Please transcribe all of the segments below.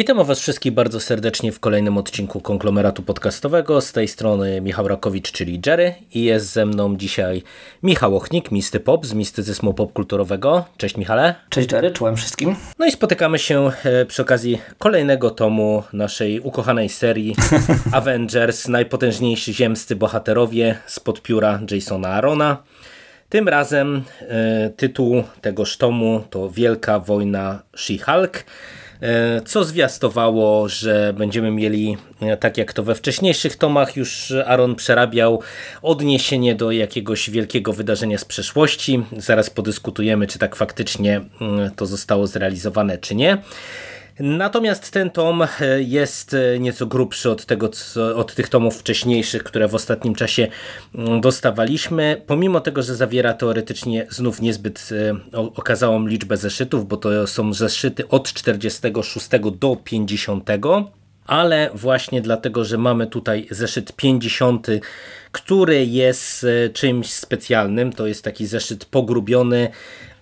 Witam Was wszystkich bardzo serdecznie w kolejnym odcinku konglomeratu podcastowego. Z tej strony Michał Rakowicz, czyli Jerry, i jest ze mną dzisiaj Michał Ochnik, Misty Pop z mistycyzmu popkulturowego. Cześć Michale. Cześć Jerry, czułem wszystkim. No i spotykamy się e, przy okazji kolejnego tomu naszej ukochanej serii Avengers, najpotężniejsi ziemscy bohaterowie spod pióra Jasona Arona. Tym razem e, tytuł tegoż tomu to Wielka Wojna She-Hulk. E, co zwiastowało, że będziemy mieli, e, tak jak to we wcześniejszych tomach już Aaron przerabiał, odniesienie do jakiegoś wielkiego wydarzenia z przeszłości. Zaraz podyskutujemy, czy tak faktycznie mm, to zostało zrealizowane, czy nie. Natomiast ten tom e, jest e, nieco grubszy od, tego, co, od tych tomów wcześniejszych, które w ostatnim czasie mm, dostawaliśmy. Pomimo tego, że zawiera teoretycznie znów niezbyt e, okazałą liczbę zeszytów, bo to są zeszyty od 46 do 50 ale właśnie dlatego, że mamy tutaj zeszyt 50, który jest czymś specjalnym, to jest taki zeszyt pogrubiony,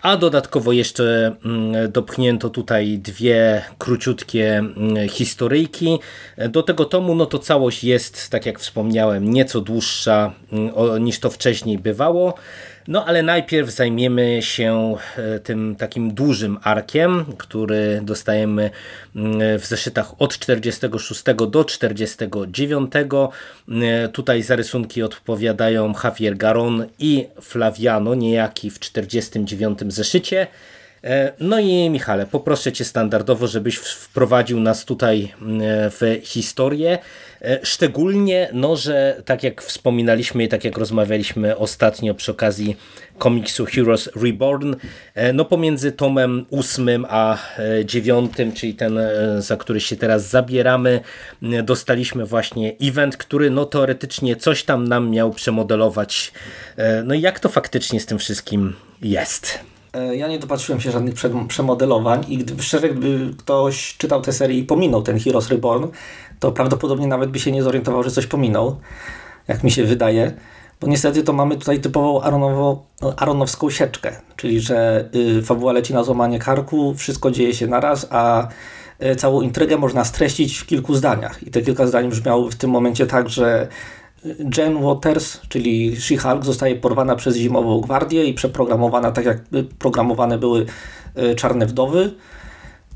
a dodatkowo jeszcze mm, dopchnięto tutaj dwie króciutkie mm, historyjki. Do tego tomu no to całość jest, tak jak wspomniałem, nieco dłuższa mm, niż to wcześniej bywało. No ale najpierw zajmiemy się e, tym takim dużym arkiem, który dostajemy mm, w zeszytach od 46 do 49. E, tutaj za rysunki odpowiadają Javier Garon i Flaviano, niejaki w 49 zeszycie. E, no i Michale, poproszę Cię standardowo, żebyś wprowadził nas tutaj mm, w historię. E, szczególnie, no, że tak jak wspominaliśmy i tak jak rozmawialiśmy ostatnio przy okazji komiksu Heroes Reborn, e, no pomiędzy tomem ósmym a dziewiątym, czyli ten, za który się teraz zabieramy, dostaliśmy właśnie event, który no teoretycznie coś tam nam miał przemodelować. No i jak to faktycznie z tym wszystkim jest? E, ja nie dopatrzyłem się żadnych przemodelowań i gdyby szczerze, gdyby ktoś czytał tę serię i pominął ten Heroes Reborn, to prawdopodobnie nawet by się nie zorientował, że coś pominął, jak mi się wydaje. Bo niestety to mamy tutaj typową Aronowo, aronowską sieczkę, czyli że y, fabuła leci na złamanie karku, wszystko dzieje się naraz, a y, całą intrygę można streścić w kilku zdaniach. I te kilka zdań brzmiały w tym momencie tak, że Jen Waters, czyli She-Hulk, zostaje porwana przez Zimową Gwardię i przeprogramowana tak jak programowane były e, Czarne Wdowy,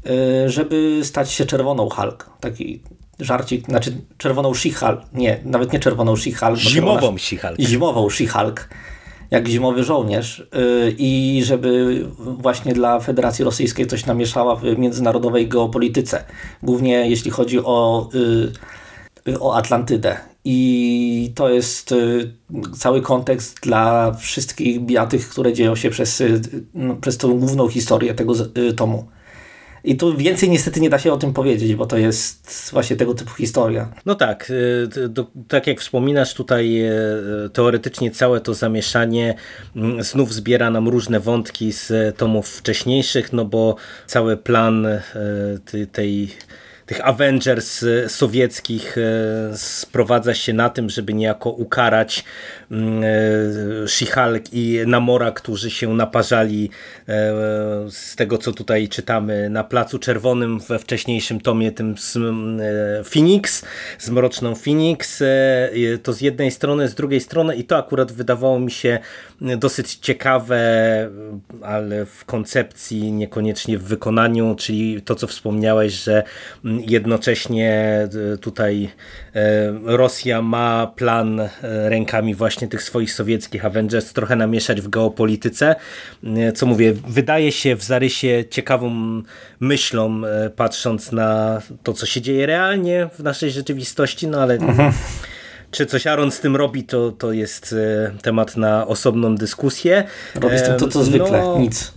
e, żeby stać się czerwoną Hulk. Taki żarcik, znaczy czerwoną She-Hulk. Nie, nawet nie czerwoną She-Hulk. Zimową She-Hulk. Zimową She-Hulk. Jak zimowy żołnierz. E, I żeby właśnie dla Federacji Rosyjskiej coś namieszała w międzynarodowej geopolityce. Głównie jeśli chodzi o, o Atlantydę i to jest y, cały kontekst dla wszystkich bijatych, które dzieją się przez, y, no, przez tą główną historię tego y, tomu. I tu więcej niestety nie da się o tym powiedzieć, bo to jest właśnie tego typu historia. No tak, tak jak wspominasz tutaj teoretycznie całe to zamieszanie mm, znów zbiera nam różne wątki z tomów wcześniejszych, no bo cały plan tej tych Avengers e, sowieckich e, sprowadza się na tym, żeby niejako ukarać mm, e, She-Hulk i Namora, którzy się naparzali z tego, co tutaj czytamy na Placu Czerwonym we wcześniejszym tomie, tym z Phoenix, z Mroczną Phoenix. To z jednej strony, z drugiej strony i to akurat wydawało mi się dosyć ciekawe, ale w koncepcji, niekoniecznie w wykonaniu, czyli to, co wspomniałeś, że jednocześnie e, tutaj e, Rosja ma plan e, rękami właśnie tych swoich sowieckich Avengers trochę namieszać w geopolityce, co mówię, wydaje się w zarysie ciekawą myślą, patrząc na to, co się dzieje realnie w naszej rzeczywistości, no ale mhm. czy coś Aaron z tym robi, to, to jest temat na osobną dyskusję. Robi z tym to, co zwykle, no... nic.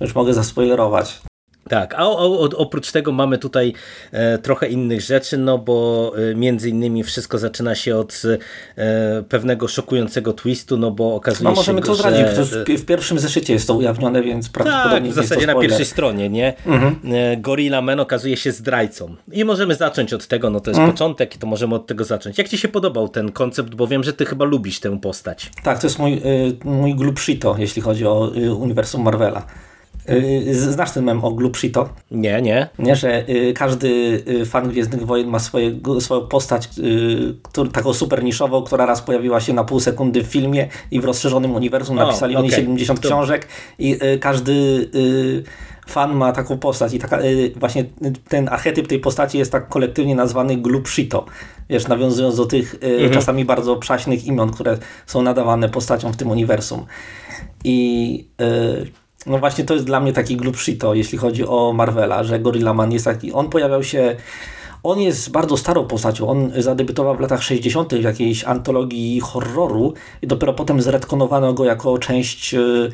Już mogę zaspoilerować. Tak, a o, oprócz tego mamy tutaj e, trochę innych rzeczy, no bo e, między innymi wszystko zaczyna się od e, pewnego szokującego twistu, no bo okazuje no, możemy się, to zdradzić, że... w pierwszym zeszycie jest to ujawnione, więc prawdopodobnie Tak, w zasadzie na pierwszej stronie, nie? Mhm. E, Gorilla Man okazuje się zdrajcą. I możemy zacząć od tego, no to jest mhm. początek i to możemy od tego zacząć. Jak Ci się podobał ten koncept, bo wiem, że Ty chyba lubisz tę postać. Tak, to jest mój, y, mój glupsito, jeśli chodzi o y, uniwersum Marvela. Y, znasz ten mem o Glupshito? Nie, nie. Nie, że y, każdy y, fan Gwiezdnych Wojen ma swoje, swoją postać który, taką super niszową, która raz pojawiła się na pół sekundy w filmie i w rozszerzonym uniwersum napisali o, okay. oni 70 to... książek i każdy fan ma taką postać i taka, właśnie ten archetyp tej postaci jest tak kolektywnie nazwany Glupshito. Wiesz, nawiązując do tych mhm. czasami bardzo przaśnych imion, które są nadawane postaciom w tym uniwersum. I no właśnie to jest dla mnie taki glupshito, jeśli chodzi o Marvela, że Gorilla Man jest taki, on pojawiał się on jest bardzo starą postacią. On zadebiutował w latach 60. w jakiejś antologii horroru i dopiero potem zredkonowano go jako część y,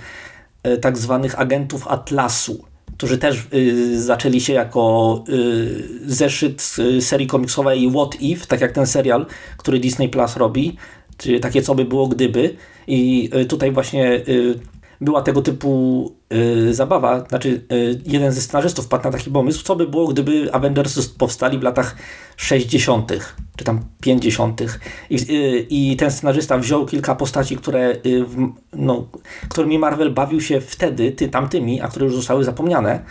tak zwanych agentów Atlasu, którzy też y, zaczęli się jako y, zeszyt serii komiksowej What If, tak jak ten serial, który Disney Plus robi, czyli takie co by było gdyby. I tutaj właśnie była tego typu y, zabawa, znaczy y, jeden ze scenarzystów padł na taki pomysł, co by było, gdyby Avengers powstali w latach 60., czy tam 50. I, y, i ten scenarzysta wziął kilka postaci, które, y, no, którymi Marvel bawił się wtedy, ty, tamtymi, a które już zostały zapomniane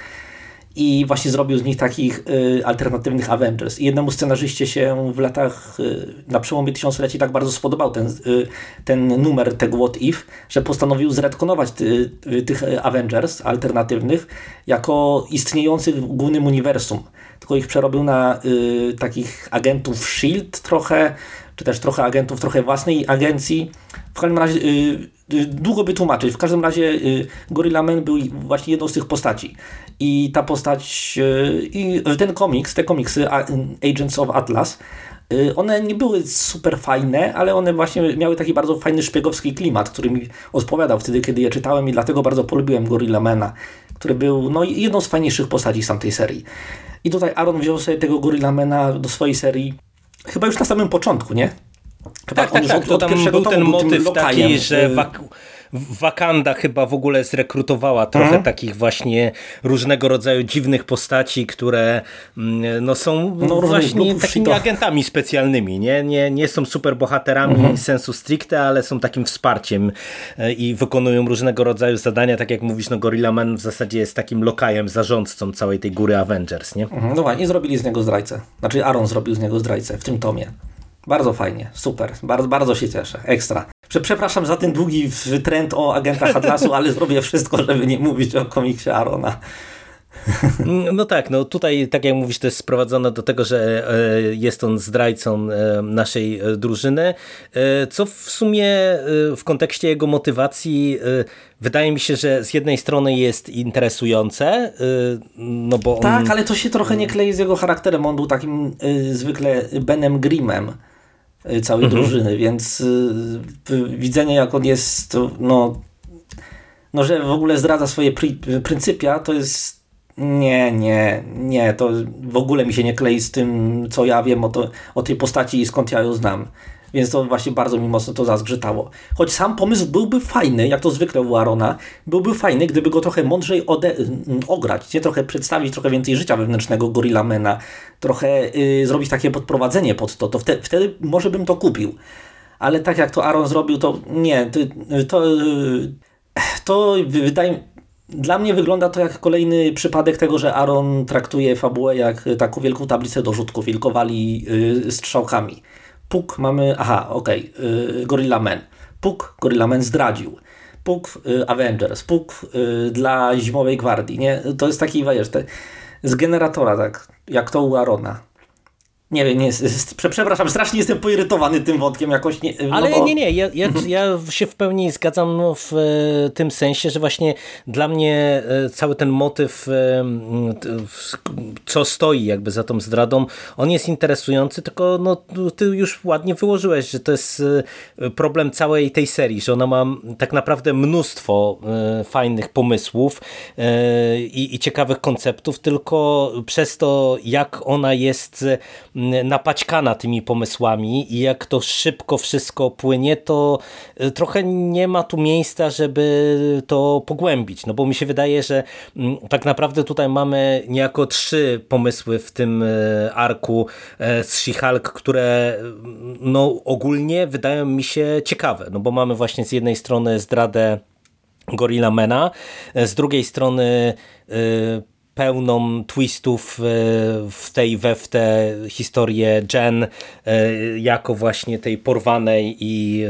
i właśnie zrobił z nich takich y, alternatywnych Avengers. I jednemu scenarzyście się w latach, y, na przełomie tysiącleci tak bardzo spodobał ten, y, ten numer tego What If, że postanowił zredkonować ty, y, tych Avengers alternatywnych jako istniejących w głównym uniwersum. Tylko ich przerobił na y, takich agentów S.H.I.E.L.D. trochę, czy też trochę agentów, trochę własnej agencji. W każdym razie y, y, długo by tłumaczyć. W każdym razie y, Gorilla Man był właśnie jedną z tych postaci. I ta postać, i ten komiks, te komiksy Agents of Atlas, one nie były super fajne, ale one właśnie miały taki bardzo fajny szpiegowski klimat, który mi odpowiadał wtedy, kiedy je czytałem i dlatego bardzo polubiłem Gorilla Mana, który był no, jedną z fajniejszych postaci z tamtej serii. I tutaj Aaron wziął sobie tego Gorilla Mana do swojej serii chyba już na samym początku, nie? Chyba tak, tak, tak. To tam był ten motyw taki, że wak Wakanda chyba w ogóle zrekrutowała trochę mhm. takich właśnie różnego rodzaju dziwnych postaci, które mm, no, są no, właśnie takimi agentami specjalnymi. Nie, nie, nie są super bohaterami mhm. sensu stricte, ale są takim wsparciem e, i wykonują różnego rodzaju zadania. Tak jak mówisz, no Gorilla Man w zasadzie jest takim lokajem, zarządcą całej tej góry Avengers. Nie? Mhm. No właśnie, zrobili z niego zdrajcę. Znaczy Aaron zrobił z niego zdrajcę w tym tomie. Bardzo fajnie, super, bardzo, bardzo się cieszę, ekstra. Przepraszam za ten długi trend o agentach Atlasu, ale zrobię wszystko, żeby nie mówić o komiksie Arona. No tak, no tutaj tak jak mówisz, to jest sprowadzone do tego, że e, jest on zdrajcą e, naszej e, drużyny, co w sumie w kontekście jego motywacji wydaje mi się, że z jednej strony jest interesujące, no bo Tak, on... ale to się trochę nie klei z jego charakterem, on był takim zwykle Benem Grimmem całej mhm. drużyny, więc widzenie jak on jest, no, no że w ogóle zdradza swoje pryncypia, to jest nie, nie, nie, to w ogóle mi się nie klei z tym, co ja wiem o, to, o tej postaci i skąd ja ją znam. Więc to właśnie bardzo mi mocno to zazgrzytało. Choć sam pomysł byłby fajny, jak to zwykle u Arona, byłby fajny, gdyby go trochę mądrzej ograć, nie? trochę przedstawić trochę więcej życia wewnętrznego Gorillamena, trochę y, zrobić takie podprowadzenie pod to, to wtedy, wtedy może bym to kupił. Ale tak jak to Aaron zrobił, to nie, to, to, to wydaje dla mnie wygląda to jak kolejny przypadek tego, że Aaron traktuje fabułę jak taką wielką tablicę do rzutków, wilkowali yy, strzałkami. Puk mamy, aha, okej, okay, Gorilla Man. Puk, Gorilla Man zdradził. Puk, yy, Avengers. Puk yy, dla Zimowej Gwardii, nie? To jest taki, wiesz, te, z generatora, tak, jak to u Arona. Nie wiem, nie, przepraszam, strasznie jestem poirytowany tym wątkiem jakoś. Nie, no Ale bo... nie, nie, ja, ja, ja się w pełni zgadzam no, w e, tym sensie, że właśnie dla mnie e, cały ten motyw, e, co stoi jakby za tą zdradą, on jest interesujący, tylko no, ty już ładnie wyłożyłeś, że to jest problem całej tej serii, że ona ma tak naprawdę mnóstwo fajnych pomysłów i, i ciekawych konceptów, tylko przez to, jak ona jest napaćkana tymi pomysłami i jak to szybko wszystko płynie, to e, trochę nie ma tu miejsca, żeby to pogłębić. No bo mi się wydaje, że mm, tak naprawdę tutaj mamy niejako trzy pomysły w tym e, arku e, z She-Hulk, które no ogólnie wydają mi się ciekawe. No bo mamy właśnie z jednej strony zdradę Gorilla Mena. Z drugiej strony pełną twistów w tej we w tę historię Jen jako właśnie tej porwanej i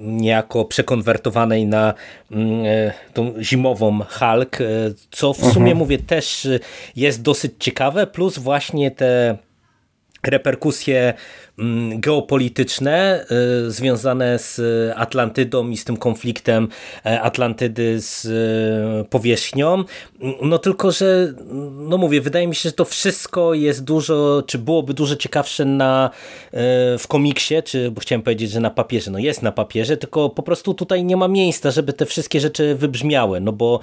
niejako przekonwertowanej na mm, tą zimową Hulk, co w sumie mhm. mówię też jest dosyć ciekawe, plus właśnie te reperkusje geopolityczne y, związane z Atlantydą i z tym konfliktem e, Atlantydy z e, powierzchnią. No tylko, że no mówię, wydaje mi się, że to wszystko jest dużo, czy byłoby dużo ciekawsze na, e, w komiksie, czy bo chciałem powiedzieć, że na papierze. No jest na papierze, tylko po prostu tutaj nie ma miejsca, żeby te wszystkie rzeczy wybrzmiały, no bo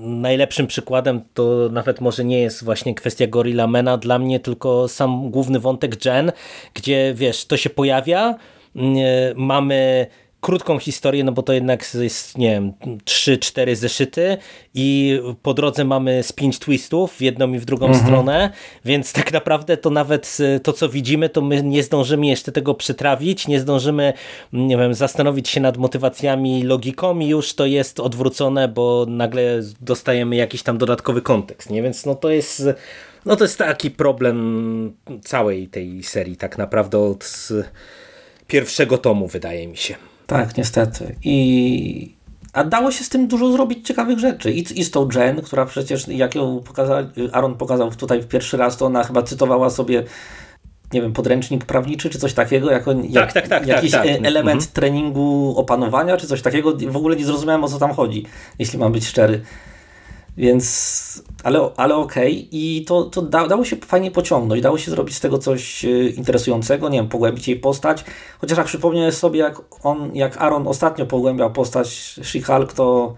najlepszym przykładem to nawet może nie jest właśnie kwestia Gorilla Mena dla mnie, tylko sam główny wątek Jen, gdzie wiesz, to się pojawia, mm, mamy krótką historię, no bo to jednak jest, nie wiem, 3-4 zeszyty i po drodze mamy z 5 twistów w jedną i w drugą mhm. stronę, więc tak naprawdę to nawet to, co widzimy, to my nie zdążymy jeszcze tego przetrawić, nie zdążymy, nie wiem, zastanowić się nad motywacjami, logiką i już to jest odwrócone, bo nagle dostajemy jakiś tam dodatkowy kontekst, nie? Więc no to jest no to jest taki problem całej tej serii, tak naprawdę od pierwszego tomu, wydaje mi się. Tak, niestety. I a dało się z tym dużo zrobić ciekawych rzeczy. I, i z tą Jen, która przecież, jak ją pokazał, Aaron pokazał tutaj w pierwszy raz, to ona chyba cytowała sobie nie wiem, podręcznik prawniczy, czy coś takiego, jako tak, jak, tak, tak, jakiś tak, tak. element mhm. treningu opanowania, czy coś takiego. W ogóle nie zrozumiałem, o co tam chodzi, jeśli mam być szczery. Więc, ale, ale okej. Okay. I to, to da, dało się fajnie pociągnąć, dało się zrobić z tego coś e, interesującego, nie wiem, pogłębić jej postać. Chociaż jak przypomnę sobie, jak on, jak Aaron ostatnio pogłębiał postać She-Hulk, to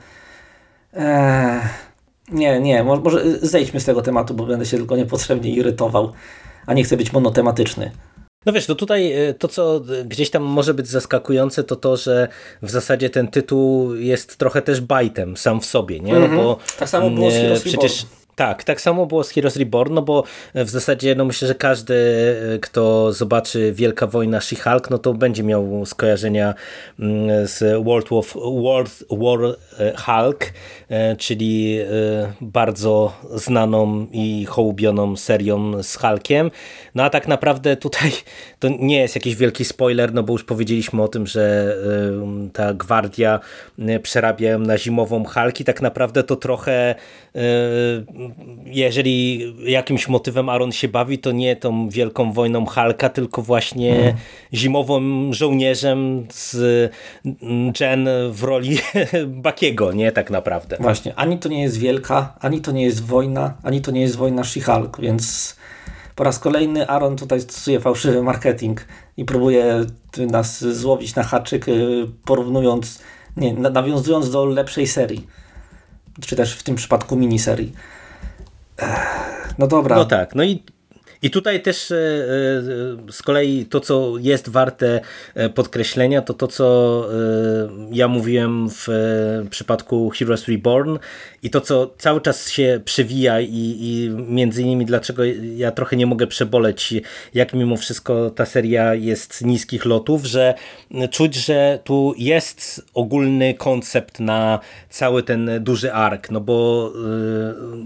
ee, nie, nie, może zejdźmy z tego tematu, bo będę się tylko niepotrzebnie irytował, a nie chcę być monotematyczny. No wiesz, to tutaj e, to, co gdzieś tam może być zaskakujące, to to, że w zasadzie ten tytuł jest trochę też bajtem sam w sobie, nie? No bo tak samo było z Heroes przecież tak, tak samo było z Heroes Reborn, no bo w zasadzie no myślę, że każdy, e, kto zobaczy Wielka Wojna She-Hulk, no to będzie miał skojarzenia mm, z World, of, World War e, Hulk, e, czyli bardzo znaną i hołubioną serią z Hulkiem. No a tak naprawdę tutaj to nie jest jakiś wielki spoiler, no bo już powiedzieliśmy o tym, że ta gwardia przerabia na zimową Hulk i tak naprawdę to trochę jeżeli jakimś motywem Aaron się bawi, to nie tą wielką wojną Halka, tylko właśnie mm. zimowym żołnierzem z Jen w roli Bakiego, nie tak naprawdę. Właśnie, ani to nie jest wielka, ani to nie jest wojna, ani to nie jest wojna She-Hulk, więc po raz kolejny Aaron tutaj stosuje fałszywy marketing i próbuje nas złowić na haczyk, y, porównując, nie, nawiązując do lepszej serii czy też w tym przypadku miniserii. No dobra. No tak, no i i tutaj też e, e, z kolei to, co jest warte e, podkreślenia, to to, co ja mówiłem w przypadku Heroes Reborn i to, co cały czas się przewija i, i między innymi dlaczego ja trochę nie mogę przeboleć, jak mimo wszystko ta seria jest niskich lotów, że czuć, że tu jest ogólny koncept na cały ten duży ark, no bo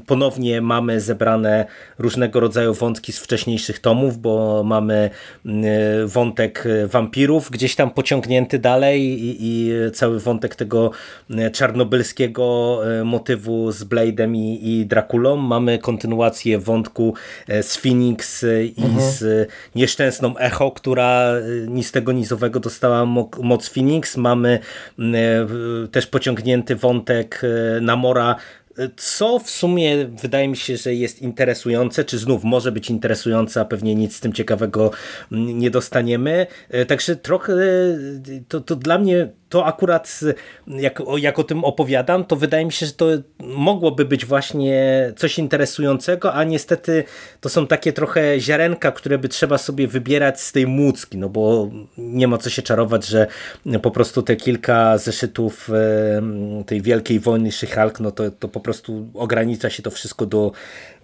ponownie mamy zebrane różnego rodzaju wątki z wcześniejszych tomów, bo mamy mm, wątek wampirów gdzieś tam pociągnięty dalej i, i cały wątek tego mm, czarnobylskiego e, motywu z Blade'em i, i Drakulą. Mamy kontynuację wątku e, z Phoenix e, i mhm. z nieszczęsną Echo, która ni z tego nizowego dostała moc Phoenix. Mamy mm, też pociągnięty wątek Namora co w sumie wydaje mi się, że jest interesujące, czy znów może być interesujące, a pewnie nic z tym ciekawego nie dostaniemy. E, także trochę to, to dla mnie to akurat jak, jak o tym opowiadam, to wydaje mi się, że to mogłoby być właśnie coś interesującego, a niestety to są takie trochę ziarenka, które by trzeba sobie wybierać z tej młódzki, no bo nie ma co się czarować, że po prostu te kilka zeszytów e, tej wielkiej wojny Szychalk, no to, to po prostu ogranicza się to wszystko do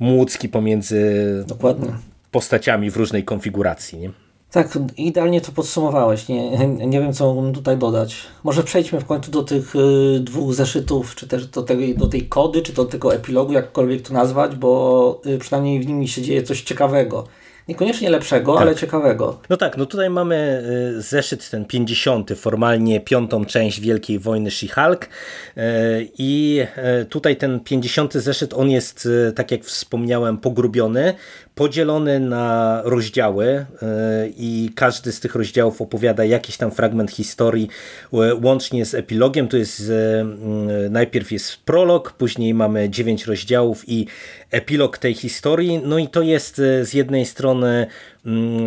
młódzki pomiędzy Dokładnie. postaciami w różnej konfiguracji. Nie? Tak, idealnie to podsumowałeś. Nie, nie wiem, co mógłbym tutaj dodać. Może przejdźmy w końcu do tych y, dwóch zeszytów, czy też do tej, do tej kody, czy do tego epilogu, jakkolwiek to nazwać, bo y, przynajmniej w nimi się dzieje coś ciekawego. Niekoniecznie lepszego, tak. ale ciekawego. No tak, no tutaj mamy y, zeszyt ten 50, formalnie piątą część Wielkiej Wojny She-Hulk i tutaj ten 50 zeszyt, on jest, tak jak wspomniałem, pogrubiony, podzielony na rozdziały i każdy z tych rozdziałów opowiada jakiś tam fragment historii łącznie z epilogiem. To jest najpierw jest prolog, później mamy 9 rozdziałów i epilog tej historii. No i to jest z jednej strony Mm,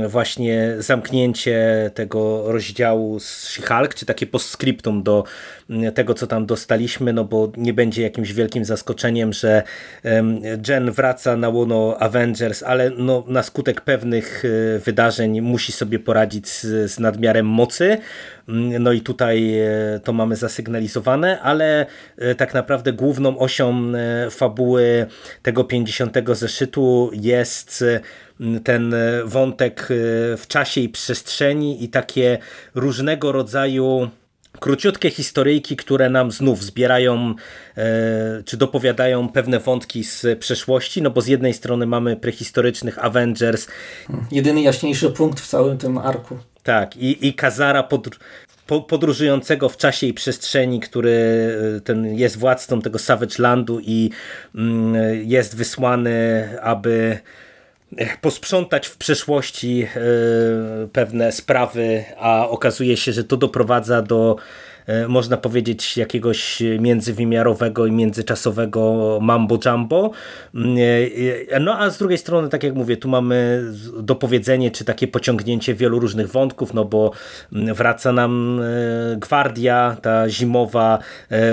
właśnie zamknięcie tego rozdziału z She-Hulk, czy takie postscriptum do mm, tego, co tam dostaliśmy, no bo nie będzie jakimś wielkim zaskoczeniem, że Jen wraca na łono Avengers, ale no, na skutek pewnych e, wydarzeń musi sobie poradzić z, z nadmiarem mocy, mm, no i tutaj e, to mamy zasygnalizowane, ale e, tak naprawdę główną osią fabuły tego 50 zeszytu jest ten wątek e, w czasie i przestrzeni i takie różnego rodzaju króciutkie historyjki, które nam znów zbierają e, czy dopowiadają pewne wątki z przeszłości, no bo z jednej strony mamy prehistorycznych Avengers. Jedyny jaśniejszy punkt w całym tym arku. Tak, i, i Kazara pod, podróżującego w czasie i przestrzeni, który e, ten jest władcą tego Savage Landu i mm, jest wysłany, aby posprzątać w przeszłości e, pewne sprawy, a okazuje się, że to doprowadza do można powiedzieć, jakiegoś międzywymiarowego i międzyczasowego mambo jumbo. Mm, e, e, no a z drugiej strony, tak jak mówię, tu mamy dopowiedzenie, czy takie pociągnięcie wielu różnych wątków, no bo mm, wraca nam gwardia, ta zimowa,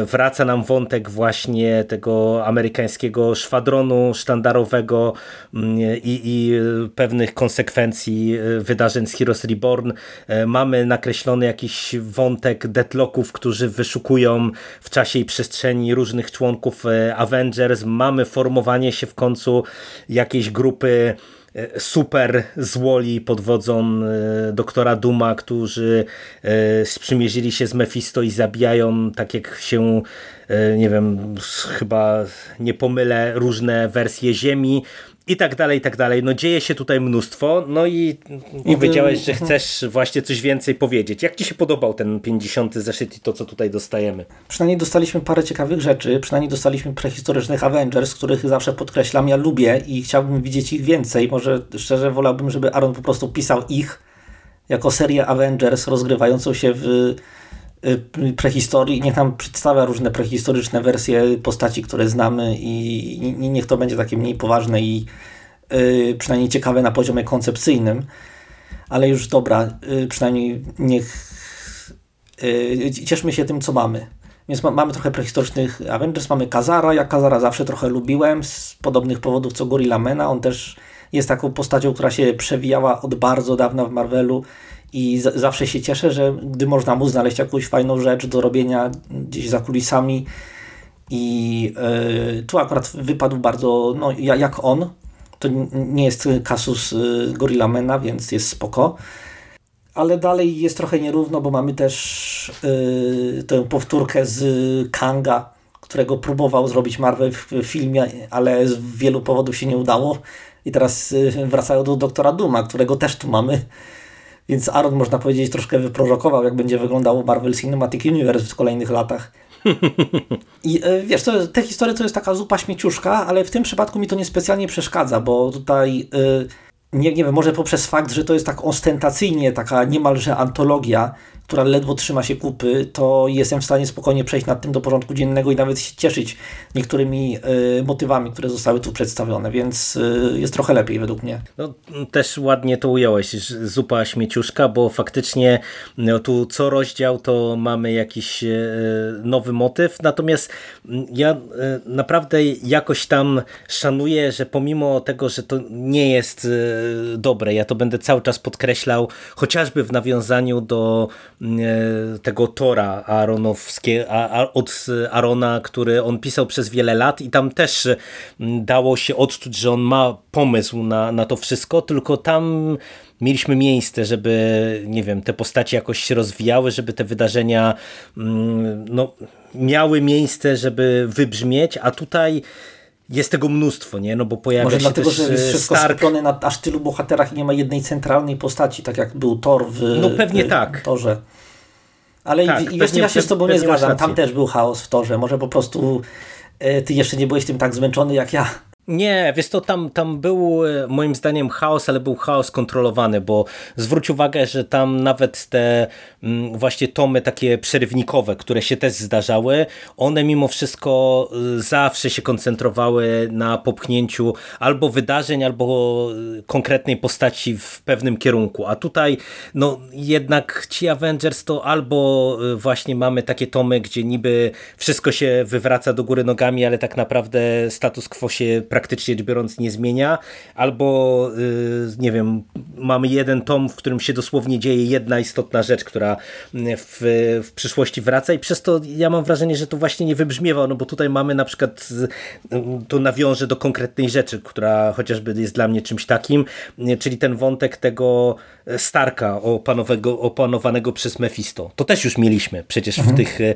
wraca nam wątek właśnie tego amerykańskiego szwadronu sztandarowego mm, i, i pewnych konsekwencji wydarzeń z Heroes Reborn. Mamy nakreślony jakiś wątek deadlocków którzy wyszukują w czasie i przestrzeni różnych członków e, Avengers. Mamy formowanie się w końcu jakiejś grupy e, super złoli pod wodzą e, doktora Duma, którzy sprzymierzyli się z Mephisto i zabijają, tak jak się nie wiem, chyba nie pomylę, różne wersje Ziemi, i tak dalej, i tak dalej. No dzieje się tutaj mnóstwo, no i powiedziałeś, że chcesz właśnie coś więcej powiedzieć. Jak Ci się podobał ten 50. zeszyt i to, co tutaj dostajemy? Przynajmniej dostaliśmy parę ciekawych rzeczy, przynajmniej dostaliśmy prehistorycznych Avengers, których zawsze podkreślam, ja lubię i chciałbym widzieć ich więcej. Może szczerze wolałbym, żeby Aaron po prostu pisał ich jako serię Avengers rozgrywającą się w prehistorii, niech nam przedstawia różne prehistoryczne wersje postaci, które znamy i, niech to będzie takie mniej poważne i y, przynajmniej ciekawe na poziomie koncepcyjnym. Ale już dobra, y, przynajmniej niech cieszmy się tym, co mamy. Więc ma, mamy trochę prehistorycznych Avengers, mamy Kazara. Ja Kazara zawsze trochę lubiłem z podobnych powodów co Gorilla Mena. On też jest taką postacią, która się przewijała od bardzo dawna w Marvelu i z, zawsze się cieszę, że gdy można mu znaleźć jakąś fajną rzecz do robienia gdzieś za kulisami i yy, tu akurat wypadł bardzo, no jak on, to nie jest kasus y, Gorillamena, więc jest spoko. Ale dalej jest trochę nierówno, bo mamy też yy, tę powtórkę z Kanga, którego próbował zrobić Marvel w filmie, ale z wielu powodów się nie udało. I teraz wracają do Doktora Duma, którego też tu mamy. Więc Aaron, można powiedzieć, troszkę wyprorokował, jak będzie wyglądało Marvel Cinematic Universe w kolejnych latach. I e, wiesz, to, te historie to jest taka zupa śmieciuszka, ale w tym przypadku mi to niespecjalnie przeszkadza, bo tutaj... Yy, nie, nie wiem, może poprzez fakt, że to jest tak ostentacyjnie taka niemalże antologia, która ledwo trzyma się kupy, to jestem w stanie spokojnie przejść nad tym do porządku dziennego i nawet się cieszyć niektórymi y, motywami, które zostały tu przedstawione, więc y, jest trochę lepiej według mnie. No, też ładnie to ująłeś, zupa śmieciuszka, bo faktycznie no, tu co rozdział to mamy jakiś y, nowy motyw, natomiast mm, ja naprawdę jakoś tam szanuję, że pomimo tego, że to nie jest dobre, ja to będę cały czas podkreślał, chociażby w nawiązaniu do tego Tora Aronowskiego, od Arona, który on pisał przez wiele lat i tam też dało się odczuć, że on ma pomysł na, na to wszystko, tylko tam mieliśmy miejsce, żeby, nie wiem, te postacie jakoś się rozwijały, żeby te wydarzenia mm, no, miały miejsce, żeby wybrzmieć, a tutaj jest tego mnóstwo, nie? No bo pojawia Może się dlatego, też że jest wszystko Stark. skupione na aż tylu bohaterach i nie ma jednej centralnej postaci, tak jak był Thor w No pewnie w, tak. Torze. Ale Tak, i, pewnie- ja się z tobą nie zgadzam. Tam też był chaos w Torze. Może po prostu e, ty jeszcze nie byłeś tym tak zmęczony jak ja. Nie, wiesz to tam, tam był e, moim zdaniem chaos, ale był chaos kontrolowany, bo zwróć uwagę, że tam nawet te mm, właśnie tomy takie przerywnikowe, które się też zdarzały, one mimo wszystko y, zawsze się koncentrowały na popchnięciu albo wydarzeń, albo y, konkretnej postaci w pewnym kierunku, a tutaj no jednak ci Avengers to albo właśnie mamy takie tomy, gdzie niby wszystko się wywraca do góry nogami, ale tak naprawdę status quo się praktycznie rzecz biorąc nie zmienia, albo y, nie wiem, mamy jeden tom, w którym się dosłownie dzieje jedna istotna rzecz, która w, w przyszłości wraca. I przez to ja mam wrażenie, że to właśnie nie wybrzmiewa, no bo tutaj mamy na przykład y, to nawiąże do konkretnej rzeczy, która chociażby jest dla mnie czymś takim, y, czyli ten wątek tego Starka opanowego, opanowanego przez Mephisto. To też już mieliśmy przecież w tych y,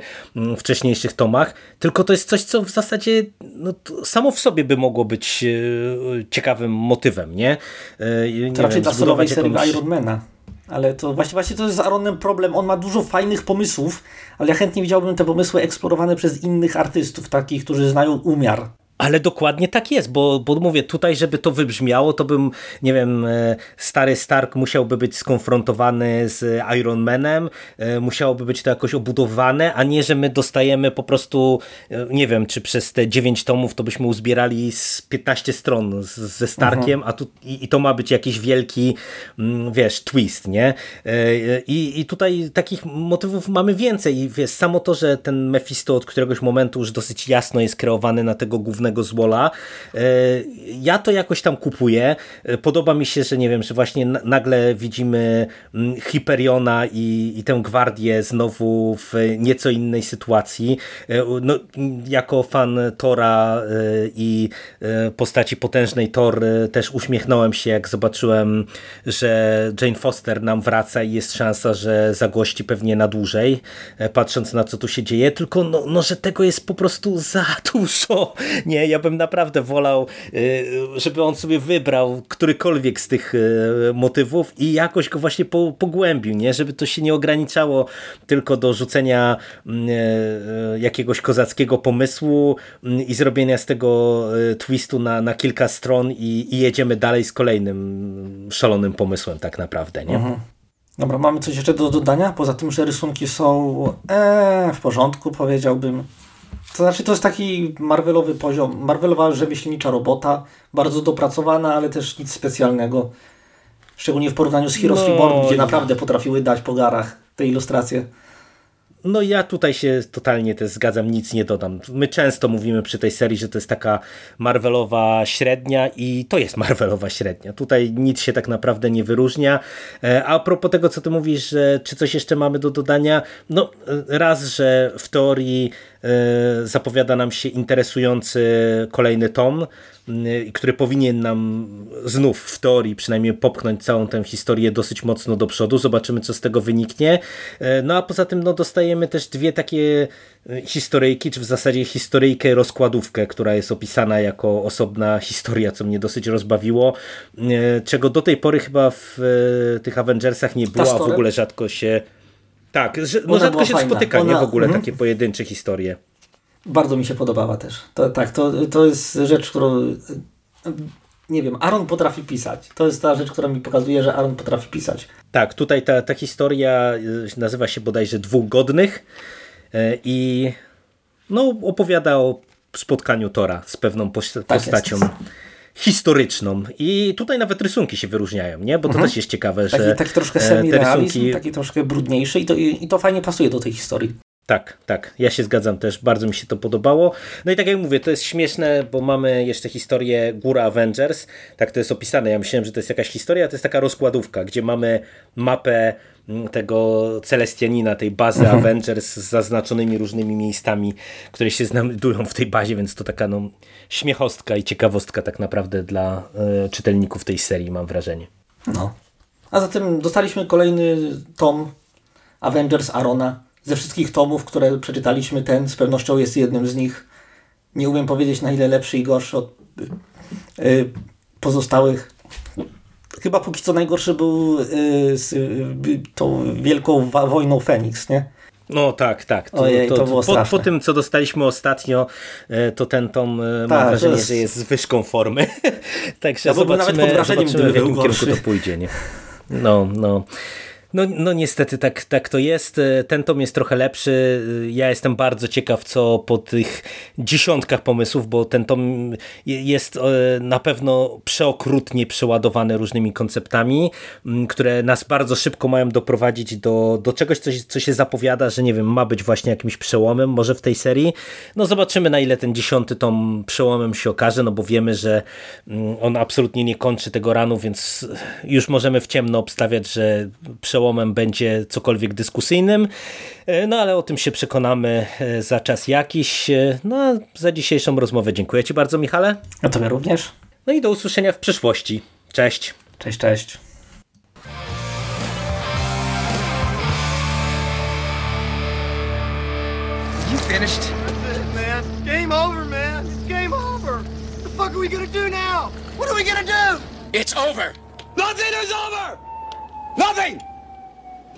wcześniejszych tomach, tylko to jest coś, co w zasadzie no, samo w sobie by mogło być y, ciekawym motywem, nie? Y, nie To raczej wiem, dla solowej serii jakąś- Ironmana. Ale to właśnie, właśnie to jest z Aaronem problem. On ma dużo fajnych pomysłów, ale ja chętnie widziałbym te pomysły eksplorowane przez innych artystów, takich, którzy znają umiar. Ale dokładnie tak jest, bo, bo mówię, tutaj, żeby to wybrzmiało, to bym, nie wiem, e, stary Stark musiałby być skonfrontowany z Iron Manem, e, musiałoby być to jakoś obudowane, a nie, że my dostajemy po prostu, e, nie wiem, czy przez te 9 tomów to byśmy uzbierali z 15 stron z, ze Starkiem, a tu, i, i to ma być jakiś wielki, mm, wiesz, twist, nie? I, I tutaj takich motywów mamy więcej i wiesz, samo to, że ten Mephisto od któregoś momentu już dosyć jasno jest kreowany na tego głównego złola, e, ja to jakoś tam kupuję. E, Podoba mi się, że nie wiem, że właśnie na- nagle widzimy mm, Hyperiona i, i tę gwardię znowu w nieco innej sytuacji. E, No, jako fan Tora i postaci potężnej Thor e, też uśmiechnąłem się, jak zobaczyłem, że Jane Foster nam wraca i jest szansa, że zagości pewnie na dłużej, patrząc na co tu się dzieje, tylko no, no że tego jest po prostu za dużo. Nie, ja bym naprawdę wolał, e, żeby on sobie wybrał którykolwiek z tych e, motywów i jakoś go właśnie po, pogłębił, nie? żeby to się nie ograniczało tylko do rzucenia mm, e, jakiegoś kozackiego pomysłu mm, i zrobienia z tego e, twistu na, na kilka stron i, i jedziemy dalej z kolejnym szalonym pomysłem tak naprawdę, nie? Dobra, mamy coś jeszcze do dodania? Poza tym, że rysunki są e, w porządku, powiedziałbym. To znaczy, to jest taki Marvelowy poziom, Marvelowa rzemieślnicza robota, bardzo dopracowana, ale też nic specjalnego. Szczególnie w porównaniu z Heroes No, Reborn, gdzie naprawdę potrafiły dać po garach te ilustracje. No ja tutaj się totalnie też zgadzam, nic nie dodam. My często mówimy przy tej serii, że to jest taka Marvelowa średnia i to jest Marvelowa średnia. Tutaj nic się tak naprawdę nie wyróżnia. E, A propos tego, co ty mówisz, czy coś jeszcze mamy do dodania, no e, raz, że w teorii zapowiada nam się interesujący kolejny tom, m, który powinien nam znów w teorii przynajmniej popchnąć całą tę historię dosyć mocno do przodu. Zobaczymy, co z tego wyniknie. E, No a poza tym no, dostajemy też dwie takie e, historyjki, czy w zasadzie historyjkę rozkładówkę, która jest opisana jako osobna historia, co mnie dosyć rozbawiło, e, czego do tej pory chyba w e, tych Avengersach nie było, a w ogóle rzadko się tak, że, no rzadko się fajna. spotyka, nie Ona- w ogóle mhm. takie pojedyncze historie. Bardzo mi się podobała też. To, tak, to, to jest rzecz, którą e, nie wiem, Aaron potrafi pisać. To jest ta rzecz, która mi pokazuje, że Aaron potrafi pisać. Tak, tutaj ta, ta historia y, nazywa się bodajże Dwóch Godnych y, i no, opowiada o spotkaniu Tora z pewną pos- postacią jest. Historyczną. I tutaj nawet rysunki się wyróżniają, nie? Bo to też jest ciekawe, że taki troszkę e, semi-realizm, rysunki... taki troszkę brudniejszy i to, i to fajnie pasuje do tej historii. Tak, tak. Ja się zgadzam też. Bardzo mi się to podobało. No i tak jak mówię, to jest śmieszne, bo mamy jeszcze historię Góra Avengers. Tak to jest opisane. Ja myślałem, że to jest jakaś historia. To jest taka rozkładówka, gdzie mamy mapę mm, tego Celestianina, tej bazy Mhm. Avengers z zaznaczonymi różnymi miejscami, które się znajdują w tej bazie, więc to taka no, śmiechostka i ciekawostka tak naprawdę dla e, czytelników tej serii, mam wrażenie. No. A zatem dostaliśmy kolejny tom Avengers Arona. Ze wszystkich tomów, które przeczytaliśmy, ten z pewnością jest jednym z nich. Nie umiem powiedzieć na ile lepszy i gorszy od y, y, pozostałych. Chyba póki co najgorszy był y, z y, tą wielką wojną Feniks, nie? No tak, tak. Ojej, to było po, straszne. po tym, co dostaliśmy ostatnio, to ten tom, mam Tak, to wrażenie, jest- że jest zwyżką formy. Także Ja zobaczymy, nawet pod wrażeniem, zobaczymy w jakim był kierunku to gorszy. pójdzie. Nie? No, no. No, no niestety tak, tak to jest. E, Ten tom jest trochę lepszy. E, Ja jestem bardzo ciekaw, co po tych dziesiątkach pomysłów, bo ten tom je- jest e, na pewno przeokrutnie przeładowany różnymi konceptami, które nas bardzo szybko mają doprowadzić do, do czegoś, co, co się zapowiada, że nie wiem, ma być właśnie jakimś przełomem może w tej serii. No zobaczymy, na ile ten dziesiąty tom przełomem się okaże, no bo wiemy, że on absolutnie nie kończy tego ranu, więc już możemy w ciemno obstawiać, że przełomem będzie cokolwiek dyskusyjnym. E, No ale o tym się przekonamy e, za czas jakiś. E, No a za dzisiejszą rozmowę dziękuję Ci bardzo, Michale. A tobie również? No i do usłyszenia w przyszłości. Cześć. Cześć, cześć. You finished? That's it, man. Game over, man. It's game over. What the fuck are we gonna do now? What are we gonna do? It's over. Nothing is over! Nothing!